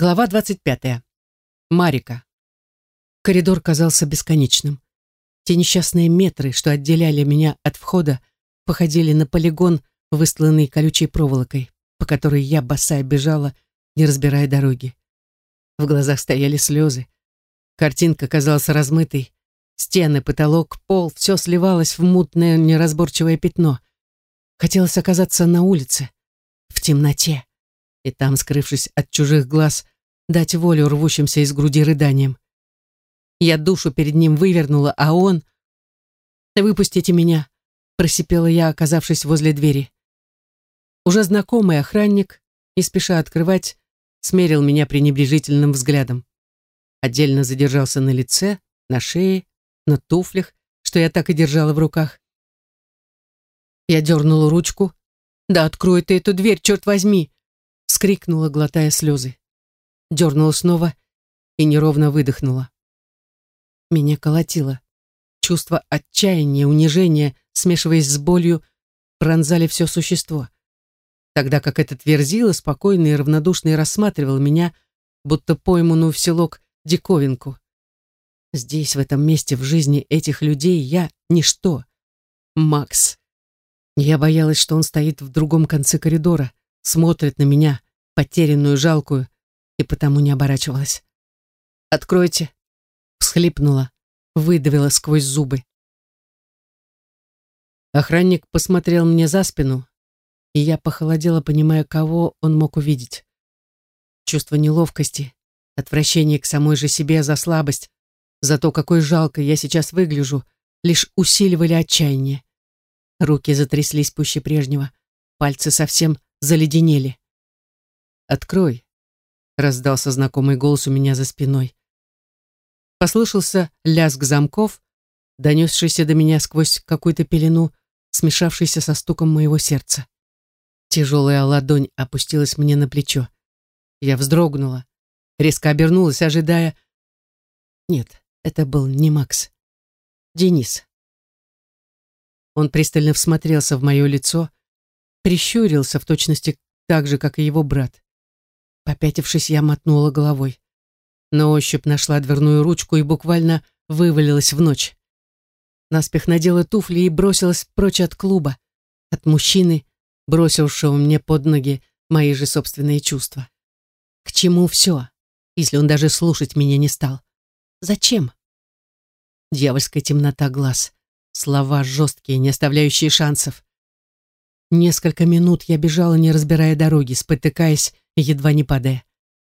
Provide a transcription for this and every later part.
Глава 25. Марика. Коридор казался бесконечным. Те несчастные метры, что отделяли меня от входа, походили на полигон, выстланный колючей проволокой, по которой я босая бежала, не разбирая дороги. В глазах стояли слезы. Картинка казалась размытой. Стены, потолок, пол — все сливалось в мутное неразборчивое пятно. Хотелось оказаться на улице, в темноте, и там, скрывшись от чужих глаз, дать волю рвущимся из груди рыданиям. Я душу перед ним вывернула, а он... «Выпустите меня!» — просипела я, оказавшись возле двери. Уже знакомый охранник, не спеша открывать, смерил меня пренебрежительным взглядом. Отдельно задержался на лице, на шее, на туфлях, что я так и держала в руках. Я дернула ручку. «Да открой ты эту дверь, черт возьми!» Вскрикнула, глотая слезы. Дернула снова и неровно выдохнула. Меня колотило. Чувство отчаяния, унижения, смешиваясь с болью, пронзали все существо. Тогда как этот верзила, спокойный и равнодушный, рассматривал меня, будто пойманную в селок диковинку. Здесь, в этом месте, в жизни этих людей, я — ничто. Макс. Я боялась, что он стоит в другом конце коридора, смотрит на меня, потерянную, жалкую, и потому не оборачивалась. «Откройте!» всхлипнула, выдавила сквозь зубы. Охранник посмотрел мне за спину, и я похолодела, понимая, кого он мог увидеть. Чувство неловкости, отвращение к самой же себе за слабость, за то, какой жалко я сейчас выгляжу, лишь усиливали отчаяние. Руки затряслись пуще прежнего, пальцы совсем заледенели. «Открой», — раздался знакомый голос у меня за спиной. Послышался лязг замков, донесшийся до меня сквозь какую-то пелену, смешавшийся со стуком моего сердца. Тяжелая ладонь опустилась мне на плечо. Я вздрогнула, резко обернулась, ожидая... Нет, это был не Макс. Денис. Он пристально всмотрелся в мое лицо, прищурился в точности так же, как и его брат. Попятившись, я мотнула головой. На ощупь нашла дверную ручку и буквально вывалилась в ночь. Наспех надела туфли и бросилась прочь от клуба, от мужчины, бросившего мне под ноги мои же собственные чувства. К чему все, если он даже слушать меня не стал? Зачем? Дьявольская темнота глаз, слова жесткие, не оставляющие шансов. Несколько минут я бежала, не разбирая дороги, спотыкаясь едва не падая.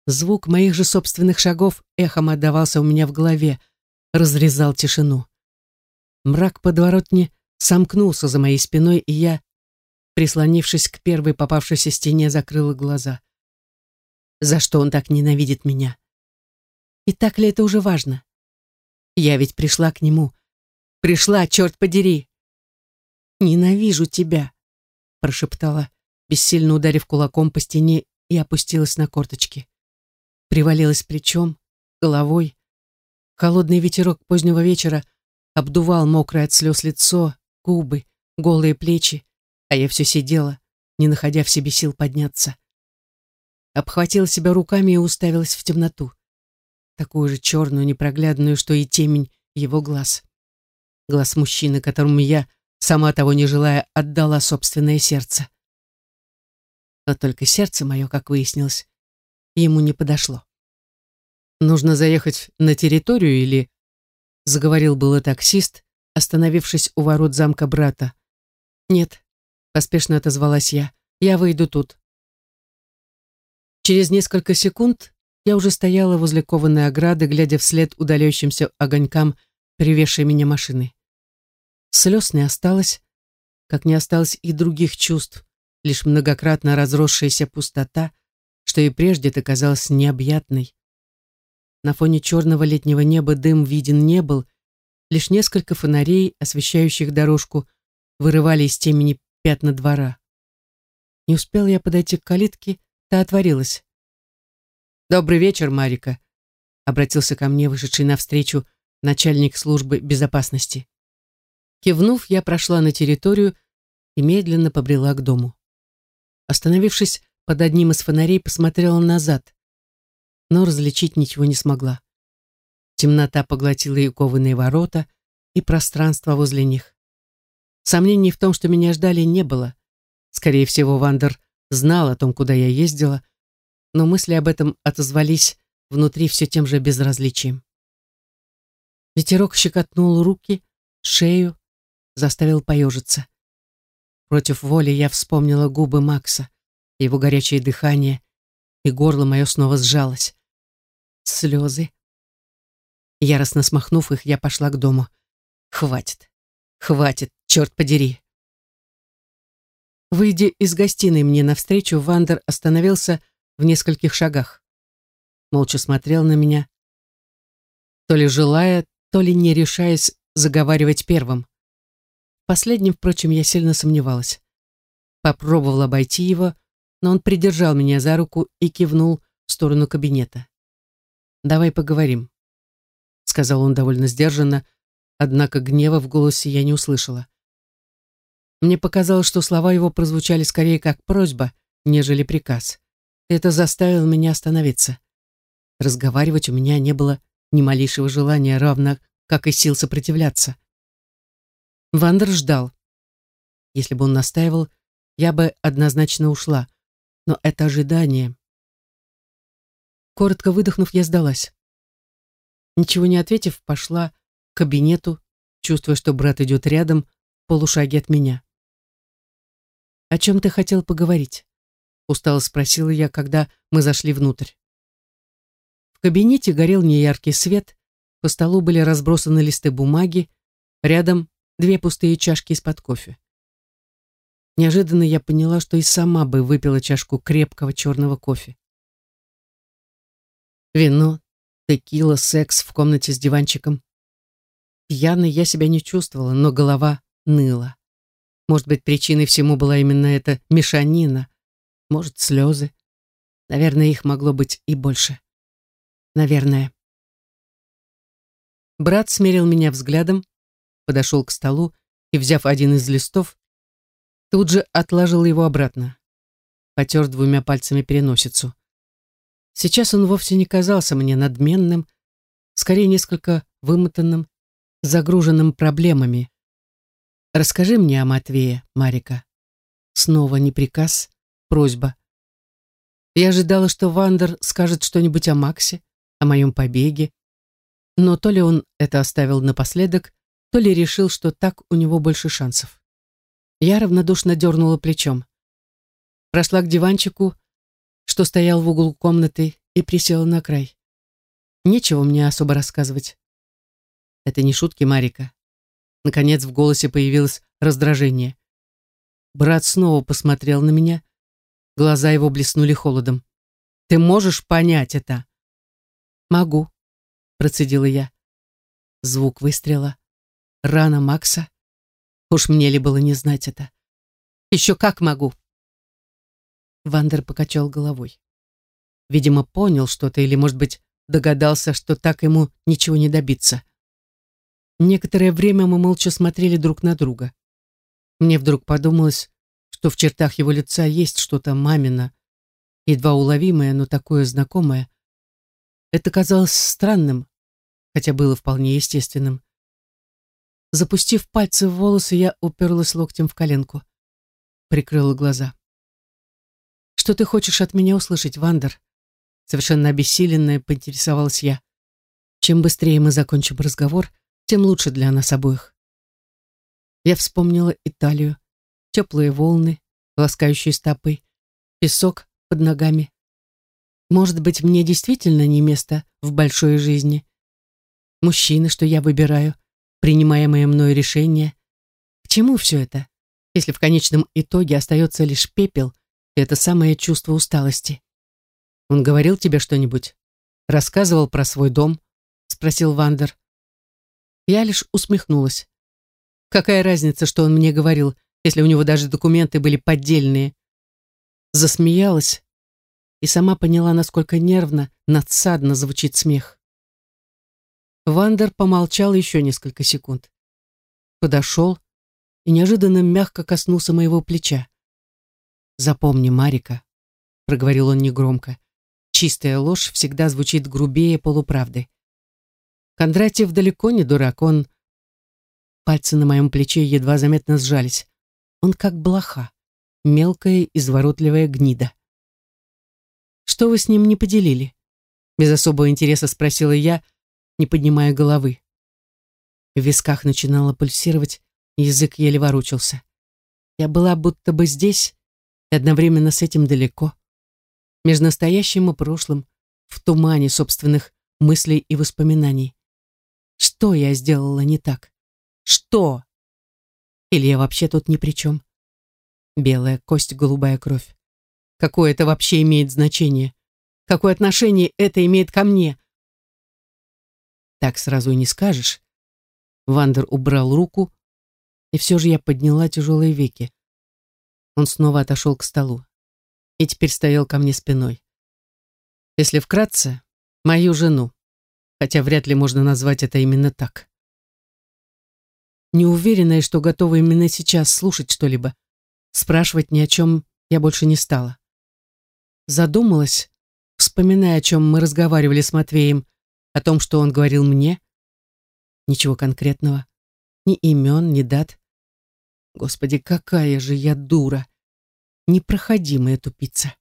Звук моих же собственных шагов эхом отдавался у меня в голове, разрезал тишину. Мрак подворотни сомкнулся за моей спиной, и я, прислонившись к первой попавшейся стене, закрыла глаза. За что он так ненавидит меня? И так ли это уже важно? Я ведь пришла к нему. Пришла, черт подери. «Ненавижу тебя», — прошептала, бессильно ударив кулаком по стене и опустилась на корточки привалилась плечом, головой. Холодный ветерок позднего вечера обдувал мокрое от слез лицо, губы, голые плечи, а я все сидела, не находя в себе сил подняться. Обхватила себя руками и уставилась в темноту, такую же черную, непроглядную, что и темень его глаз. Глаз мужчины, которому я, сама того не желая, отдала собственное сердце. Но только сердце мое, как выяснилось, ему не подошло. «Нужно заехать на территорию или...» Заговорил было таксист, остановившись у ворот замка брата. «Нет», — поспешно отозвалась я, — «я выйду тут». Через несколько секунд я уже стояла возле кованой ограды, глядя вслед удаляющимся огонькам, привезшей меня машины. Слез не осталось, как не осталось и других чувств, лишь многократно разросшаяся пустота, что и прежде-то казалось необъятной. На фоне черного летнего неба дым виден не был, лишь несколько фонарей, освещающих дорожку, вырывали из темени пятна двора. Не успел я подойти к калитке, та отворилась. «Добрый вечер, Марика», — обратился ко мне вышедший навстречу начальник службы безопасности. Кивнув, я прошла на территорию и медленно побрела к дому. Остановившись под одним из фонарей, посмотрела назад. но различить ничего не смогла. Темнота поглотила и кованые ворота, и пространство возле них. Сомнений в том, что меня ждали, не было. Скорее всего, Вандер знал о том, куда я ездила, но мысли об этом отозвались внутри все тем же безразличием. Ветерок щекотнул руки, шею, заставил поежиться. Против воли я вспомнила губы Макса, его горячее дыхание, и горло мое снова сжалось. Слезы. Яростно смахнув их, я пошла к дому. Хватит. Хватит, черт подери. Выйдя из гостиной мне навстречу, Вандер остановился в нескольких шагах. Молча смотрел на меня, то ли желая, то ли не решаясь заговаривать первым. Последним, впрочем, я сильно сомневалась. Попробовал обойти его, но он придержал меня за руку и кивнул в сторону кабинета. «Давай поговорим», — сказал он довольно сдержанно, однако гнева в голосе я не услышала. Мне показалось, что слова его прозвучали скорее как просьба, нежели приказ. Это заставило меня остановиться. Разговаривать у меня не было ни малейшего желания, равно как и сил сопротивляться. Вандер ждал. Если бы он настаивал, я бы однозначно ушла. Но это ожидание. Коротко выдохнув, я сдалась. Ничего не ответив, пошла к кабинету, чувствуя, что брат идет рядом, полушаги от меня. «О чем ты хотел поговорить?» Устало спросила я, когда мы зашли внутрь кабинете горел неяркий свет, по столу были разбросаны листы бумаги, рядом две пустые чашки из-под кофе. Неожиданно я поняла, что и сама бы выпила чашку крепкого черного кофе. Вино, текила, секс в комнате с диванчиком. Пьяной я себя не чувствовала, но голова ныла. Может быть, причиной всему была именно эта мешанина, может, слезы. Наверное, их могло быть и больше наверное. Брат смерил меня взглядом, подошел к столу и, взяв один из листов, тут же отложил его обратно. Потер двумя пальцами переносицу. Сейчас он вовсе не казался мне надменным, скорее несколько вымотанным, загруженным проблемами. «Расскажи мне о Матвее, Марика». Снова не приказ, просьба. Я ожидала, что Вандер скажет что-нибудь о Максе, о моем побеге, но то ли он это оставил напоследок, то ли решил, что так у него больше шансов. Я равнодушно дернула плечом. Прошла к диванчику, что стоял в углу комнаты, и присела на край. Нечего мне особо рассказывать. Это не шутки Марика. Наконец в голосе появилось раздражение. Брат снова посмотрел на меня. Глаза его блеснули холодом. «Ты можешь понять это?» «Могу», — процедила я. Звук выстрела. Рана Макса. Уж мне ли было не знать это? Еще как могу. Вандер покачал головой. Видимо, понял что-то или, может быть, догадался, что так ему ничего не добиться. Некоторое время мы молча смотрели друг на друга. Мне вдруг подумалось, что в чертах его лица есть что-то мамино, едва уловимое, но такое знакомое, это казалось странным, хотя было вполне естественным. Запустив пальцы в волосы, я уперлась локтем в коленку. Прикрыла глаза. «Что ты хочешь от меня услышать, Вандер?» Совершенно обессиленная, поинтересовалась я. «Чем быстрее мы закончим разговор, тем лучше для нас обоих». Я вспомнила Италию, теплые волны, ласкающие стопы, песок под ногами, может быть, мне действительно не место в большой жизни. Мужчины, что я выбираю, принимаемое мною решение. К чему все это, если в конечном итоге остается лишь пепел и это самое чувство усталости? Он говорил тебе что-нибудь? Рассказывал про свой дом? Спросил Вандер. Я лишь усмехнулась. Какая разница, что он мне говорил, если у него даже документы были поддельные? Засмеялась, и сама поняла, насколько нервно, надсадно звучит смех. Вандер помолчал еще несколько секунд. Подошел и неожиданно мягко коснулся моего плеча. «Запомни, Марика», — проговорил он негромко, Чистая ложь всегда звучит грубее полуправды. Кондратьев далеко не дурак, он... Пальцы на моем плече едва заметно сжались. Он как блоха, мелкая, изворотливая гнида. «Что вы с ним не поделили?» Без особого интереса спросила я, не поднимая головы. В висках начинало пульсировать, язык еле ворочался. Я была будто бы здесь и одновременно с этим далеко. Между настоящим и прошлым, в тумане собственных мыслей и воспоминаний. Что я сделала не так? Что? Или я вообще тут ни при чем? Белая кость, голубая кровь. Какое это вообще имеет значение? Какое отношение это имеет ко мне? Так сразу и не скажешь. Вандер убрал руку, и все же я подняла тяжелые веки. Он снова отошел к столу и теперь стоял ко мне спиной. Если вкратце, мою жену, хотя вряд ли можно назвать это именно так. Неуверенная, что готова именно сейчас слушать что-либо, спрашивать ни о чем я больше не стала. Задумалась, вспоминая, о чем мы разговаривали с Матвеем, о том, что он говорил мне. Ничего конкретного, ни имен, ни дат. Господи, какая же я дура! Непроходимая тупица.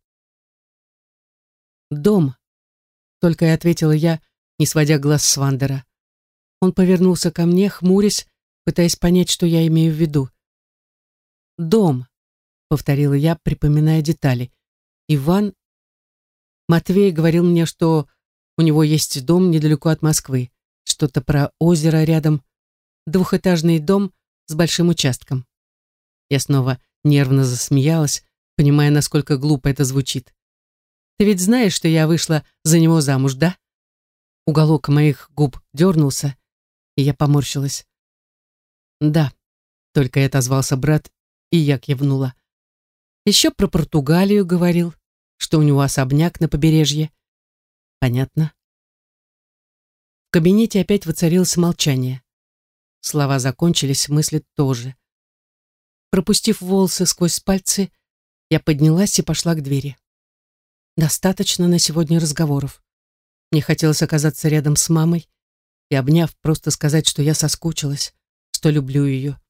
«Дом», — только и ответила я, не сводя глаз с Вандера. Он повернулся ко мне, хмурясь, пытаясь понять, что я имею в виду. «Дом», — повторила я, припоминая детали. «Иван...» Матвей говорил мне, что у него есть дом недалеко от Москвы, что-то про озеро рядом, двухэтажный дом с большим участком. Я снова нервно засмеялась, понимая, насколько глупо это звучит. «Ты ведь знаешь, что я вышла за него замуж, да?» Уголок моих губ дернулся, и я поморщилась. «Да», — только и отозвался брат, и я кивнула. «Еще про Португалию говорил, что у него особняк на побережье. Понятно». В кабинете опять воцарилось молчание. Слова закончились, мысли тоже. Пропустив волосы сквозь пальцы, я поднялась и пошла к двери. Достаточно на сегодня разговоров. Мне хотелось оказаться рядом с мамой и, обняв, просто сказать, что я соскучилась, что люблю ее.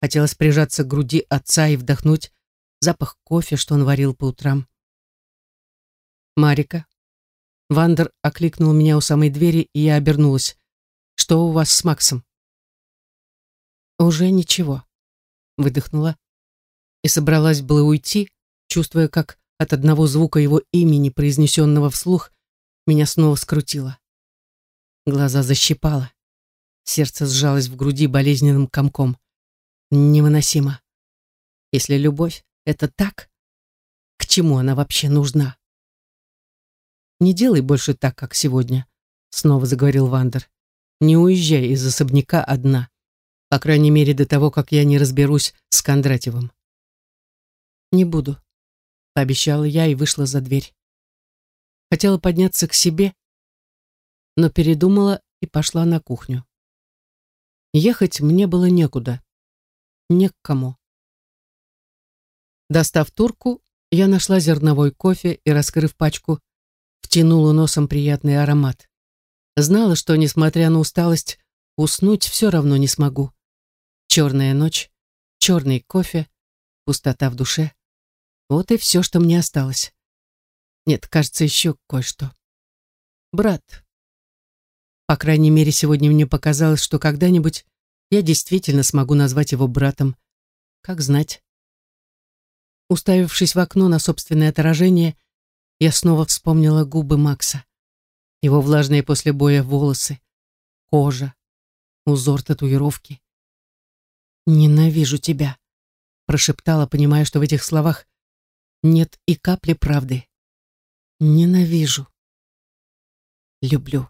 Хотелось прижаться к груди отца и вдохнуть запах кофе, что он варил по утрам. «Марика». Вандер окликнул меня у самой двери, и я обернулась. «Что у вас с Максом?» «Уже ничего», — выдохнула и собралась было уйти, чувствуя, как от одного звука его имени, произнесенного вслух, меня снова скрутило. Глаза защипало. Сердце сжалось в груди болезненным комком. Невыносимо. Если любовь — это так, к чему она вообще нужна? «Не делай больше так, как сегодня», — снова заговорил Вандер. «Не уезжай из особняка одна, по крайней мере до того, как я не разберусь с Кондратьевым». «Не буду», пообещала я и вышла за дверь. Хотела подняться к себе, но передумала и пошла на кухню. Ехать мне было некуда, не к кому. Достав турку, я нашла зерновой кофе и, раскрыв пачку, втянула носом приятный аромат. Знала, что, несмотря на усталость, уснуть все равно не смогу. Черная ночь, черный кофе, пустота в душе. Вот и все, что мне осталось. Нет, кажется, еще кое-что. Брат. По крайней мере, сегодня мне показалось, что когда-нибудь я действительно смогу назвать его братом. Как знать. Уставившись в окно на собственное отражение, я снова вспомнила губы Макса. Его влажные после боя волосы, кожа, узор татуировки. «Ненавижу тебя», — прошептала, понимая, что в этих словах нет и капли правды. Ненавижу. Люблю.